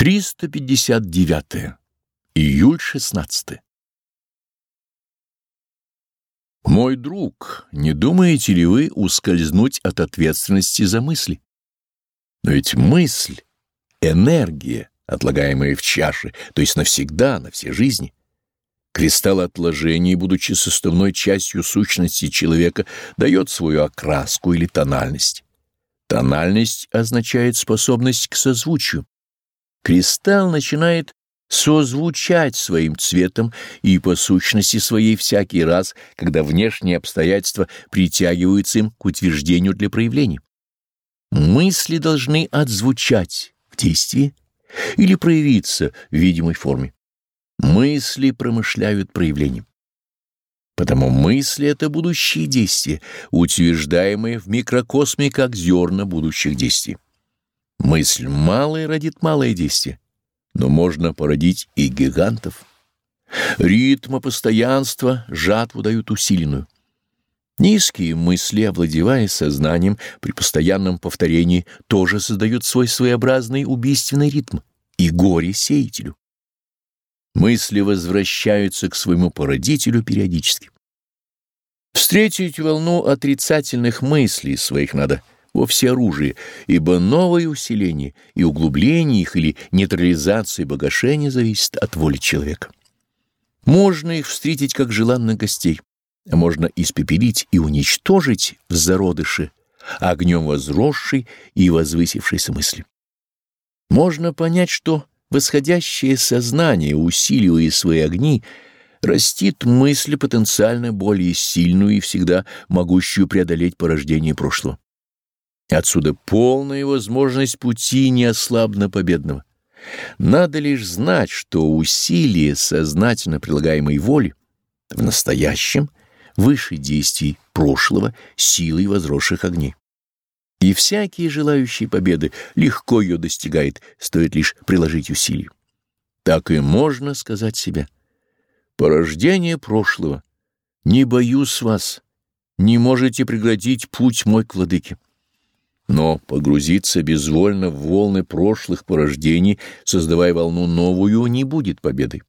359. Июль 16. Мой друг, не думаете ли вы ускользнуть от ответственности за мысли? Но ведь мысль — энергия, отлагаемая в чаше, то есть навсегда, на все жизни. Кристалл отложений, будучи составной частью сущности человека, дает свою окраску или тональность. Тональность означает способность к созвучию. Кристалл начинает созвучать своим цветом и по сущности своей всякий раз, когда внешние обстоятельства притягиваются им к утверждению для проявления. Мысли должны отзвучать в действии или проявиться в видимой форме. Мысли промышляют проявлением. Потому мысли — это будущие действия, утверждаемые в микрокосме как зерна будущих действий. Мысль малая родит малое действие, но можно породить и гигантов. Ритма постоянства жатву дают усиленную. Низкие мысли, овладевая сознанием при постоянном повторении, тоже создают свой своеобразный убийственный ритм и горе сеятелю. Мысли возвращаются к своему породителю периодически. Встретить волну отрицательных мыслей своих надо — во всеоружие, ибо новое усиление и углубление их или нейтрализация и погашение зависит от воли человека. Можно их встретить как желанных гостей, а можно испепелить и уничтожить в зародыше огнем возросшей и возвысившейся мысли. Можно понять, что восходящее сознание, усиливая свои огни, растит мысль потенциально более сильную и всегда могущую преодолеть порождение прошлого. Отсюда полная возможность пути неослабно победного. Надо лишь знать, что усилия сознательно прилагаемой воли в настоящем выше действий прошлого силой возросших огней. И всякий желающий победы легко ее достигает, стоит лишь приложить усилия. Так и можно сказать себе. Порождение прошлого. Не боюсь вас, не можете преградить путь мой к владыке. Но погрузиться безвольно в волны прошлых порождений, создавая волну новую, не будет победой.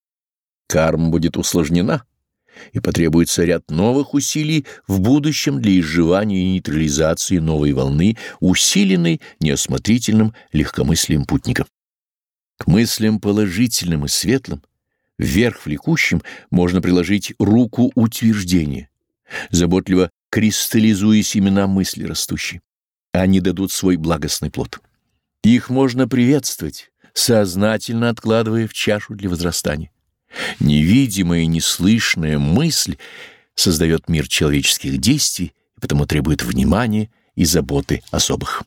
Карма будет усложнена, и потребуется ряд новых усилий в будущем для изживания и нейтрализации новой волны, усиленной неосмотрительным легкомыслием путников. К мыслям положительным и светлым, вверх влекущим, можно приложить руку утверждения, заботливо кристаллизуя семена мысли растущие они дадут свой благостный плод. Их можно приветствовать, сознательно откладывая в чашу для возрастания. Невидимая и неслышная мысль создает мир человеческих действий и потому требует внимания и заботы особых.